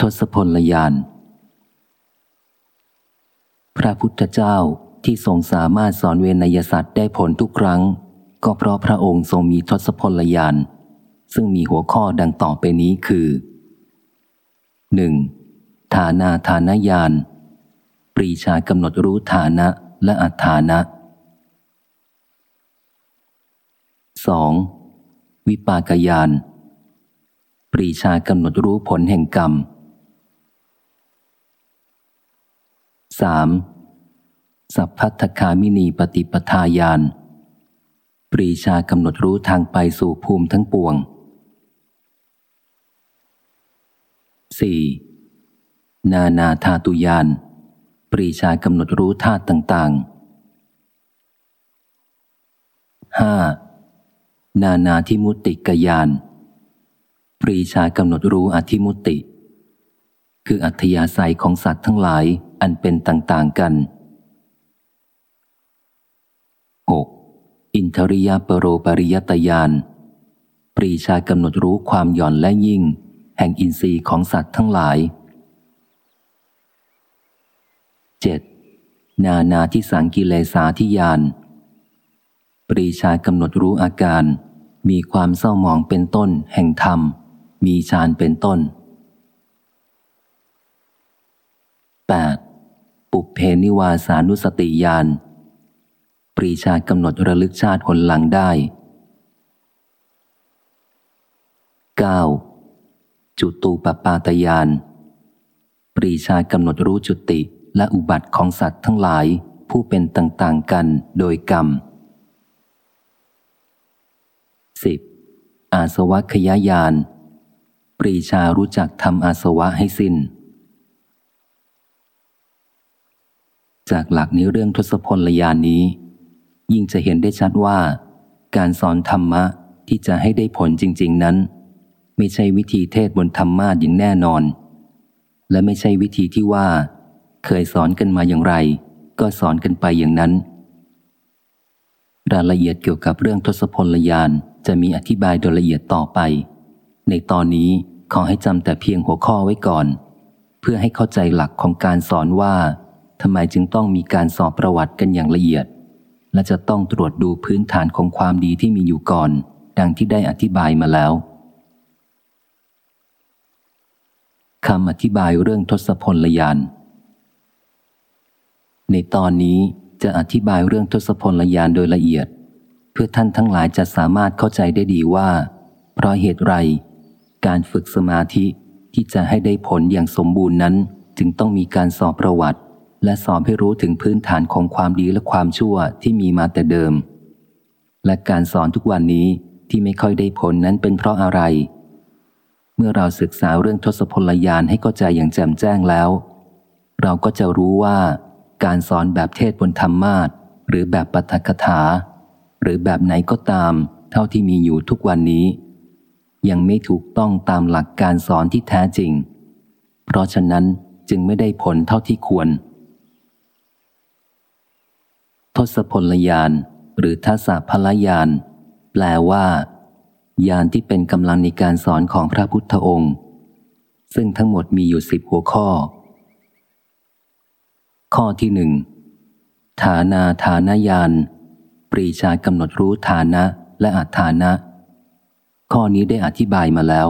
ทศพลยาน พระพุทธเจ้าที่ทรงสามารถสอนเวนยสัตว์ได้ผลทุกครั้ง ก็เพราะพระองค์ทรงมีทศพลยาน ซึ่งมีหัวข้อดังต่อไปนี้คือ 1. ฐานาฐานญาณปรีชากำหนดรู้ฐานะและอัฐานะ 2. วิปากยานปรีชากำหนดรู้ผลแห่งกรรม 3. สัพพัทธคามินีปฏิปทาญาณปรีชากำหนดรู้ทางไปสู่ภูมิทั้งปวง 4. นานาธาตุยาน ปรีชากำหนดรู้ธาตุต่างๆ 5. นานาทิมุติกยาน ปรีชากำหนดรู้อธิมุติ คืออัธยาศัยของสัตว์ทั้งหลายอันเป็นต่างๆกัน 6. อินทริยปโรปริยตยาน ปรีชากำหนดรู้ความหย่อนและยิ่ง แห่งอินทรีย์ของสัตว์ทั้งหลาย 7. นานาที่สังกิเลสาธิยาน ปรีชากำหนดรู้อาการ มีความเศร้าหมองเป็นต้นแห่งธรรม มีฌานเป็นต้น 8. ปุเพนิวาสานุสติยานปรีชากำหนดระลึกชาติหนหลังได้ 9. จุตูปปาตยานปรีชากำหนดรู้จุติและอุบัติของสัตว์ทั้งหลายผู้เป็นต่างๆกันโดยกรรม 10. อาสวะขยายาน ปรีชารู้จักทำอาสวะให้สิน้น จากหลักในเรื่องทศพลยานนี้ ยิ่งจะเห็นได้ชัดว่า การสอนธรรมะที่จะให้ได้ผลจริง ๆนั้น ไม่ใช่วิธีเทศบนธรรมาอย่างแน่นอน และไม่ใช่วิธีที่ว่า เคยสอนกันมาอย่างไร ก็สอนกันไปอย่างนั้น รายละเอียดเกี่ยวกับเรื่องทศพลยานจะมีอธิบายโดยละเอียดต่อไป ในตอนนี้ขอให้จำแต่เพียงหัวข้อไว้ก่อน เพื่อให้เข้าใจหลักของการสอนว่า ทำไมจึงต้องมีการสอบประวัติกันอย่างละเอียด และจะต้องตรวจดูพื้นฐานของความดีที่มีอยู่ก่อน ดังที่ได้อธิบายมาแล้วคำอธิบายเรื่องทศพลยาน ในตอนนี้จะอธิบายเรื่องทศพลยานโดยละเอียด เพื่อท่านทั้งหลายจะสามารถเข้าใจได้ดีว่า เพราะเหตุไร การฝึกสมาธิที่จะให้ได้ผลอย่างสมบูรณ์นั้น จึงต้องมีการสอบประวัติ และสอนให้รู้ถึงพื้นฐานของความดีและความชั่วที่มีมาแต่เดิม และการสอนทุกวันนี้ที่ไม่ค่อยได้ผลนั้นเป็นเพราะอะไร เมื่อเราศึกษาเรื่องทศพลยานให้เข้าใจอย่างแจ่มแจ้งแล้ว เราก็จะรู้ว่าการสอนแบบเทศบนธรรมาทหรือแบบปัตถถา หรือแบบไหนก็ตาม เท่าที่มีอยู่ทุกวันนี้ ยังไม่ถูกต้องตามหลักการสอนที่แท้จริง เพราะฉะนั้นจึงไม่ได้ผลเท่าที่ควร ทศพลยานหรือทัศพลยาน แปลว่า ยานที่เป็นกำลังในการสอนของพระพุทธองค์ ซึ่งทั้งหมดมีอยู่สิบหัวข้อ ข้อที่หนึ่งฐานาฐานายาน ปรีชากำหนดรู้ฐานะและอัฐานะ ข้อนี้ได้อธิบายมาแล้ว